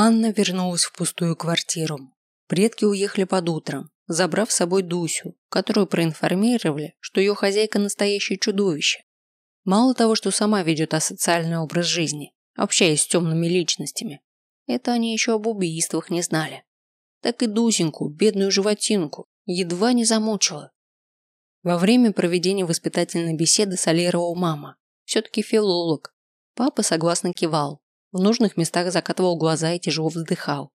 Анна вернулась в пустую квартиру. Предки уехали под утром, забрав с собой Дусю, которую проинформировали, что ее хозяйка настоящее чудовище. Мало того, что сама ведет асоциальный образ жизни, общаясь с темными личностями, это они еще об убийствах не знали. Так и Дусеньку, бедную животинку, едва не замучила. Во время проведения воспитательной беседы солировал мама. Все-таки филолог. Папа согласно кивал. В нужных местах закатывал глаза и тяжело вздыхал.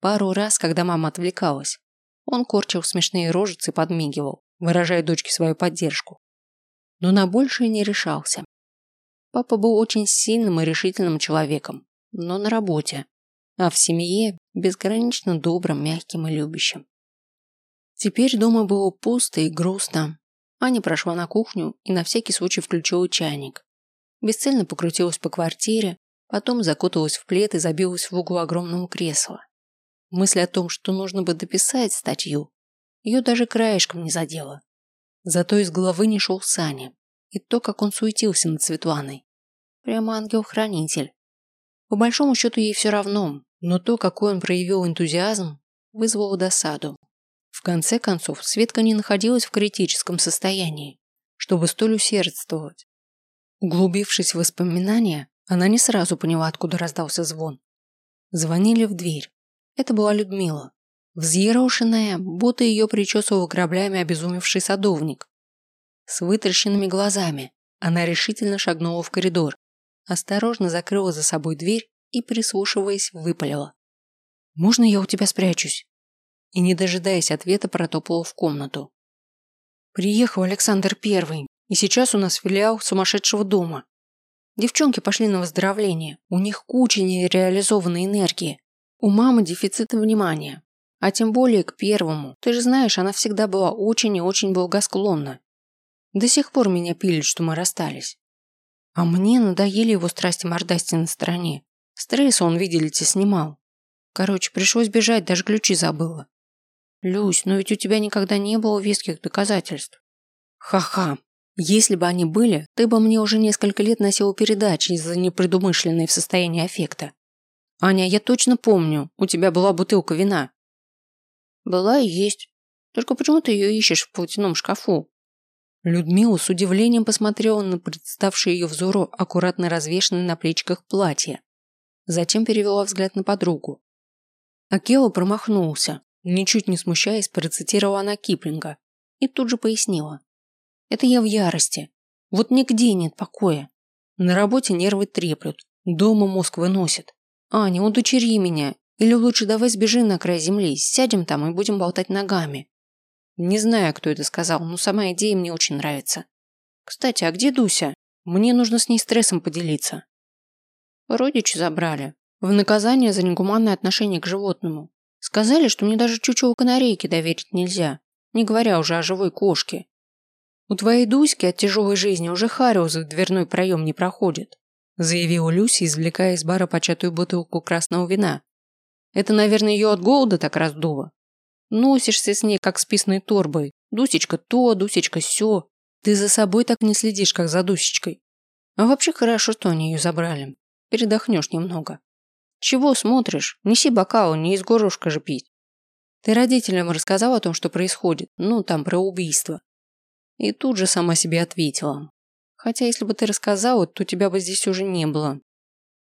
Пару раз, когда мама отвлекалась, он корчил смешные рожицы и подмигивал, выражая дочке свою поддержку. Но на большее не решался. Папа был очень сильным и решительным человеком, но на работе, а в семье безгранично добрым, мягким и любящим. Теперь дома было пусто и грустно. Аня прошла на кухню и на всякий случай включила чайник. Бесцельно покрутилась по квартире, потом закуталась в плед и забилась в угол огромного кресла. Мысль о том, что нужно бы дописать статью, ее даже краешком не задела. Зато из головы не шел Саня. И то, как он суетился над Светланой. Прямо ангел-хранитель. По большому счету ей все равно, но то, какой он проявил энтузиазм, вызвало досаду. В конце концов, Светка не находилась в критическом состоянии, чтобы столь усердствовать. Углубившись в воспоминания, она не сразу поняла, откуда раздался звон. Звонили в дверь. Это была Людмила. Взъерошенная, будто ее причесывал граблями обезумевший садовник. С вытращенными глазами она решительно шагнула в коридор, осторожно закрыла за собой дверь и, прислушиваясь, выпалила. «Можно я у тебя спрячусь?» И, не дожидаясь ответа, протопала в комнату. «Приехал Александр Первый, и сейчас у нас филиал сумасшедшего дома. Девчонки пошли на выздоровление, у них куча нереализованной энергии. У мамы дефицит внимания. А тем более к первому. Ты же знаешь, она всегда была очень и очень благосклонна. До сих пор меня пилит, что мы расстались. А мне надоели его страсти мордасти на стороне. Стресс он, видите снимал. Короче, пришлось бежать, даже ключи забыла. Люсь, но ведь у тебя никогда не было веских доказательств. Ха-ха. Если бы они были, ты бы мне уже несколько лет носила передачи из-за непредумышленной в состоянии аффекта. Аня, я точно помню, у тебя была бутылка вина. Была и есть. Только почему ты ее ищешь в платяном шкафу? Людмила с удивлением посмотрела на представшее ее взору аккуратно развешенное на плечиках платье. Затем перевела взгляд на подругу. Акела промахнулся, ничуть не смущаясь, процитировала она Киплинга и тут же пояснила. Это я в ярости. Вот нигде нет покоя. На работе нервы треплют, дома мозг выносит. Аня, удочери меня. Или лучше давай сбежим на край земли, сядем там и будем болтать ногами. Не знаю, кто это сказал, но сама идея мне очень нравится. Кстати, а где Дуся? Мне нужно с ней стрессом поделиться. Родичи забрали. В наказание за негуманное отношение к животному. Сказали, что мне даже чучело канарейки доверить нельзя, не говоря уже о живой кошке. У твоей Дуськи от тяжелой жизни уже Хариус в дверной проем не проходит заявила Люси, извлекая из бара початую бутылку красного вина. Это, наверное, ее от голода так раздуло. Носишься с ней, как с писной торбой. Дусечка то, Дусечка сё. Ты за собой так не следишь, как за Дусечкой. А вообще хорошо, что они ее забрали. Передохнешь немного. Чего смотришь? Неси бокал, не из горлышка же пить. Ты родителям рассказал о том, что происходит? Ну, там, про убийство. И тут же сама себе ответила. Хотя, если бы ты рассказала, то тебя бы здесь уже не было.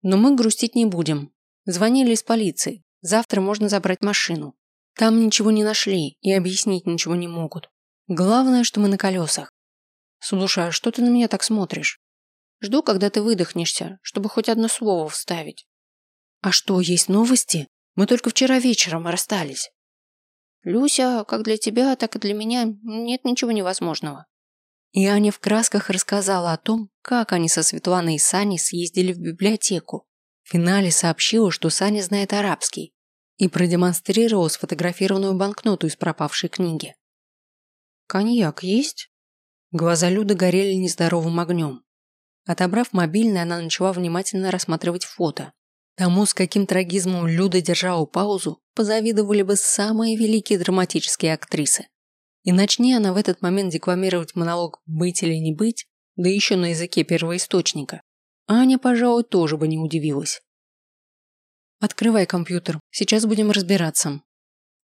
Но мы грустить не будем. Звонили из полиции. Завтра можно забрать машину. Там ничего не нашли и объяснить ничего не могут. Главное, что мы на колесах. Слушай, а что ты на меня так смотришь? Жду, когда ты выдохнешься, чтобы хоть одно слово вставить. А что, есть новости? Мы только вчера вечером расстались. Люся, как для тебя, так и для меня нет ничего невозможного. И Аня в красках рассказала о том, как они со Светланой и Саней съездили в библиотеку. В финале сообщила, что Саня знает арабский, и продемонстрировала сфотографированную банкноту из пропавшей книги. «Коньяк есть?» Глаза Люды горели нездоровым огнем. Отобрав мобильный, она начала внимательно рассматривать фото. Тому, с каким трагизмом Люда держала паузу, позавидовали бы самые великие драматические актрисы. И начни она в этот момент декламировать монолог «быть или не быть», да еще на языке первоисточника, Аня, пожалуй, тоже бы не удивилась. Открывай компьютер, сейчас будем разбираться.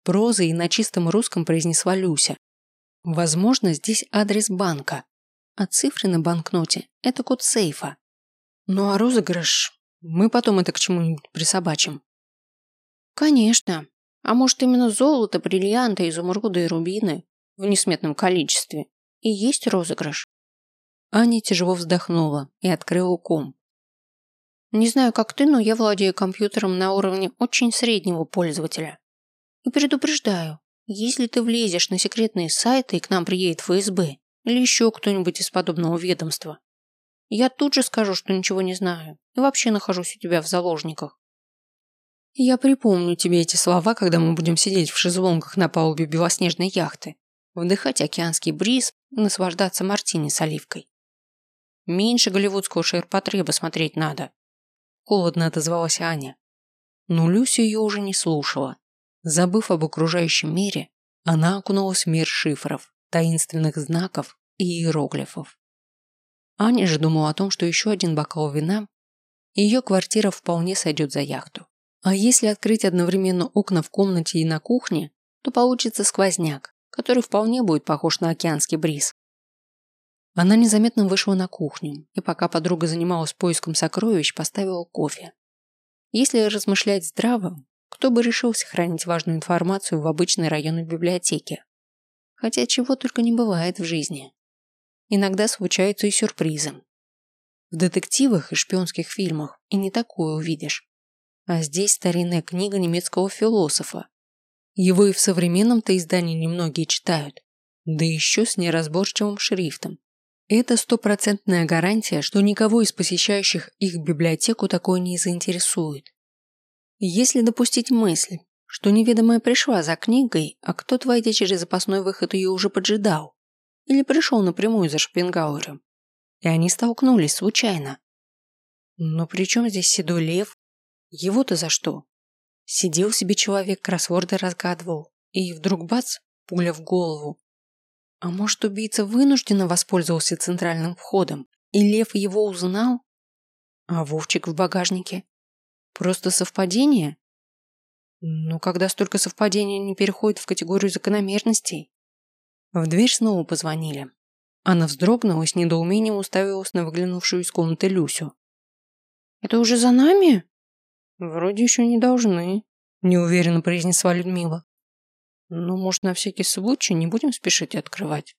Прозой на чистом русском произнесла Люся. Возможно, здесь адрес банка, а цифры на банкноте – это код сейфа. Ну а розыгрыш? Мы потом это к чему-нибудь присобачим. Конечно. А может именно золото, бриллианты, изумруды и рубины в несметном количестве и есть розыгрыш? Аня тяжело вздохнула и открыла ком. Не знаю, как ты, но я владею компьютером на уровне очень среднего пользователя. И предупреждаю, если ты влезешь на секретные сайты и к нам приедет ФСБ или еще кто-нибудь из подобного ведомства, я тут же скажу, что ничего не знаю и вообще нахожусь у тебя в заложниках. Я припомню тебе эти слова, когда мы будем сидеть в шезлонгах на палубе белоснежной яхты, вдыхать океанский бриз и наслаждаться мартини с оливкой. Меньше голливудского ширпотреба смотреть надо. Холодно отозвалась Аня. Но Люся ее уже не слушала. Забыв об окружающем мире, она окунулась в мир шифров, таинственных знаков и иероглифов. Аня же думала о том, что еще один бокал вина, ее квартира вполне сойдет за яхту. А если открыть одновременно окна в комнате и на кухне, то получится сквозняк, который вполне будет похож на океанский бриз. Она незаметно вышла на кухню, и пока подруга занималась поиском сокровищ, поставила кофе. Если размышлять здраво, кто бы решился хранить важную информацию в обычной районной библиотеке? Хотя чего только не бывает в жизни. Иногда случаются и сюрпризы. В детективах и шпионских фильмах и не такое увидишь. А здесь старинная книга немецкого философа. Его и в современном-то издании немногие читают, да еще с неразборчивым шрифтом. Это стопроцентная гарантия, что никого из посещающих их библиотеку такое не заинтересует. Если допустить мысль, что неведомая пришла за книгой, а кто-то, войдя через запасной выход, ее уже поджидал, или пришел напрямую за Шпенгауэром, и они столкнулись случайно. Но при чем здесь седой лев его-то за что? Сидел себе человек, кроссворды разгадывал, и вдруг бац, пуля в голову. А может, убийца вынужденно воспользовался центральным входом, и Лев его узнал? А Вовчик в багажнике? Просто совпадение? Но когда столько совпадений не переходит в категорию закономерностей? В дверь снова позвонили. Она вздрогнула и с недоумением уставилась на выглянувшую из комнаты Люсю. «Это уже за нами?» «Вроде еще не должны», – неуверенно произнесла Людмила. «Ну, может, на всякий случай не будем спешить открывать?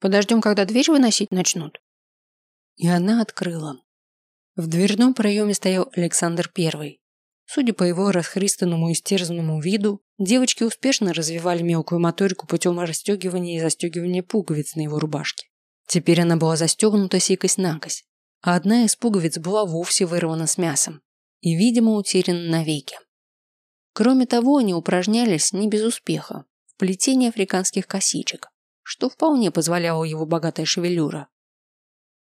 Подождем, когда дверь выносить начнут?» И она открыла. В дверном проеме стоял Александр Первый. Судя по его расхристанному и стерзанному виду, девочки успешно развивали мелкую моторику путем расстегивания и застегивания пуговиц на его рубашке. Теперь она была застегнута сикость-накость, а одна из пуговиц была вовсе вырвана с мясом и, видимо, утерян навеки. Кроме того, они упражнялись не без успеха в плетении африканских косичек, что вполне позволяло его богатая шевелюра.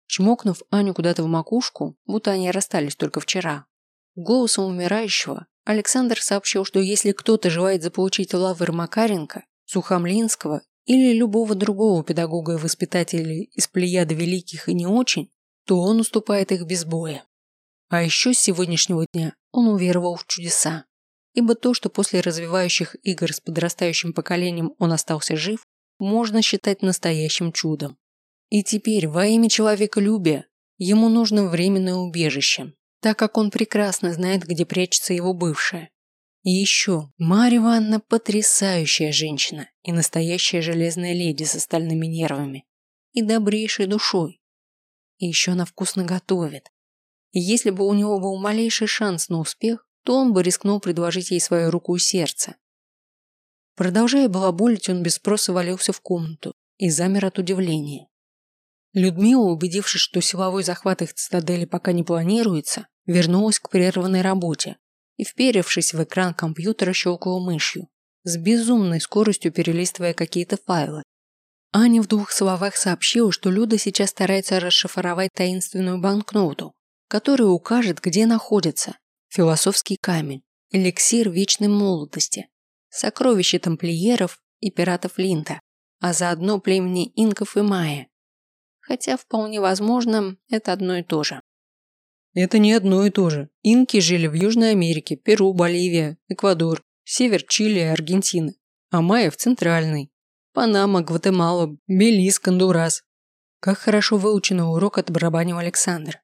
Чмокнув Аню куда-то в макушку, будто они расстались только вчера, голосом умирающего Александр сообщил, что если кто-то желает заполучить лавр Макаренко, Сухомлинского или любого другого педагога и воспитателя из плеяда великих и не очень, то он уступает их без боя. А еще с сегодняшнего дня он уверовал в чудеса. Ибо то, что после развивающих игр с подрастающим поколением он остался жив, можно считать настоящим чудом. И теперь, во имя человеколюбия, ему нужно временное убежище, так как он прекрасно знает, где прячется его бывшая. И еще, Марья Ивановна потрясающая женщина и настоящая железная леди с остальными нервами и добрейшей душой. И еще она вкусно готовит, и если бы у него был малейший шанс на успех, то он бы рискнул предложить ей свою руку и сердце. Продолжая балаболить, он без спроса валился в комнату и замер от удивления. Людмила, убедившись, что силовой захват их цитадели пока не планируется, вернулась к прерванной работе и, вперевшись в экран компьютера, щелкала мышью, с безумной скоростью перелистывая какие-то файлы. Аня в двух словах сообщила, что Люда сейчас старается расшифровать таинственную банкноту, который укажет, где находится философский камень, эликсир вечной молодости, сокровище тамплиеров и пиратов Линта, а заодно племени инков и майя. Хотя вполне возможно, это одно и то же. Это не одно и то же. Инки жили в Южной Америке, Перу, Боливия, Эквадор, север Чили и Аргентины, а майя в Центральной. Панама, Гватемала, Белиз, Кондурас. Как хорошо выученный урок отобрабанил Александр.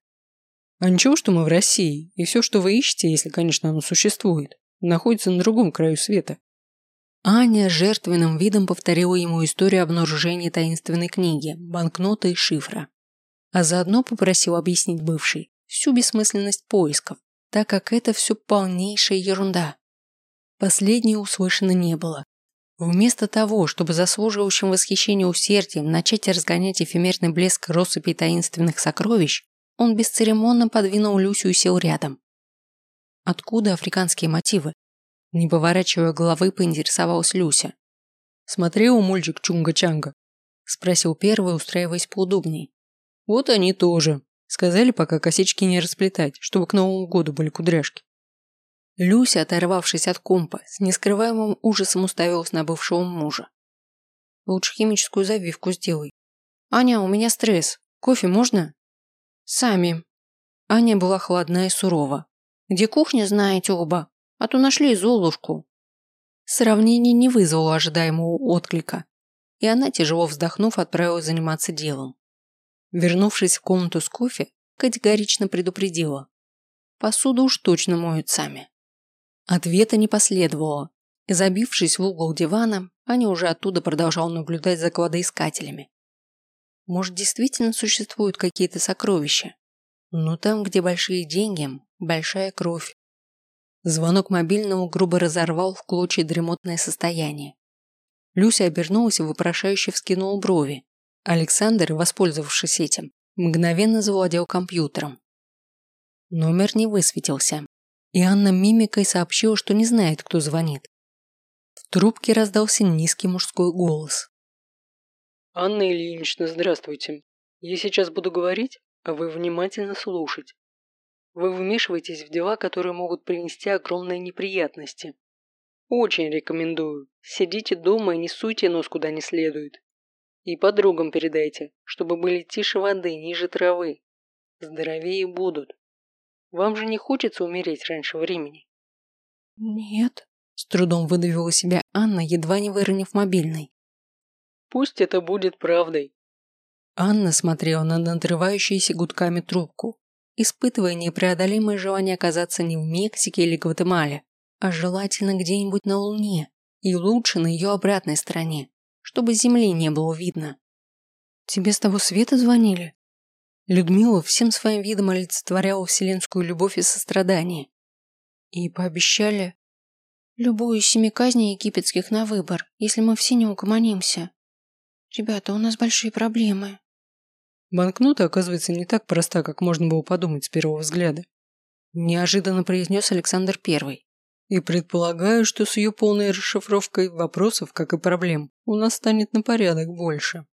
А ничего, что мы в России, и все, что вы ищете, если, конечно, оно существует, находится на другом краю света. Аня жертвенным видом повторила ему историю обнаружения таинственной книги, банкноты и шифра. А заодно попросил объяснить бывший всю бессмысленность поисков, так как это все полнейшая ерунда. Последнее услышано не было. Вместо того, чтобы заслуживающим восхищения усердием начать разгонять эфемерный блеск россыпи таинственных сокровищ, он бесцеремонно подвинул Люсю и сел рядом. Откуда африканские мотивы? Не поворачивая головы, поинтересовалась Люся. «Смотрел мультик Чунга-Чанга?» Спросил первый, устраиваясь поудобней. «Вот они тоже. Сказали пока косички не расплетать, чтобы к Новому году были кудряшки». Люся, оторвавшись от компа, с нескрываемым ужасом уставилась на бывшего мужа. «Лучше химическую завивку сделай. Аня, у меня стресс. Кофе можно?» «Сами». Аня была холодна и сурова. «Где кухня, знаете оба?» А то нашли Золушку». Сравнение не вызвало ожидаемого отклика, и она, тяжело вздохнув, отправилась заниматься делом. Вернувшись в комнату с кофе, категорично предупредила. Посуду уж точно моют сами. Ответа не последовало, и забившись в угол дивана, Аня уже оттуда продолжала наблюдать за кладоискателями. Может, действительно существуют какие-то сокровища? Но там, где большие деньги, большая кровь. Звонок мобильного грубо разорвал в клочья дремотное состояние. Люся обернулась и вопрошающе вскинула брови. Александр, воспользовавшись этим, мгновенно завладел компьютером. Номер не высветился, и Анна мимикой сообщила, что не знает, кто звонит. В трубке раздался низкий мужской голос. «Анна Ильинична, здравствуйте. Я сейчас буду говорить, а вы внимательно слушать. Вы вмешиваетесь в дела, которые могут принести огромные неприятности. Очень рекомендую. Сидите дома и не суйте нос куда не следует. И подругам передайте, чтобы были тише воды, ниже травы. Здоровее будут. Вам же не хочется умереть раньше времени? Нет, с трудом выдавила себя Анна, едва не выронив мобильный. Пусть это будет правдой. Анна смотрела на надрывающуюся гудками трубку испытывая непреодолимое желание оказаться не в Мексике или Гватемале, а желательно где-нибудь на Луне и лучше на ее обратной стороне, чтобы Земли не было видно. «Тебе с того света звонили?» Людмила всем своим видом олицетворяла вселенскую любовь и сострадание. И пообещали любую из семи казней египетских на выбор, если мы все не угомонимся. Ребята, у нас большие проблемы. Банкнота, оказывается, не так проста, как можно было подумать с первого взгляда. Неожиданно произнес Александр Первый. И предполагаю, что с ее полной расшифровкой вопросов, как и проблем, у нас станет на порядок больше.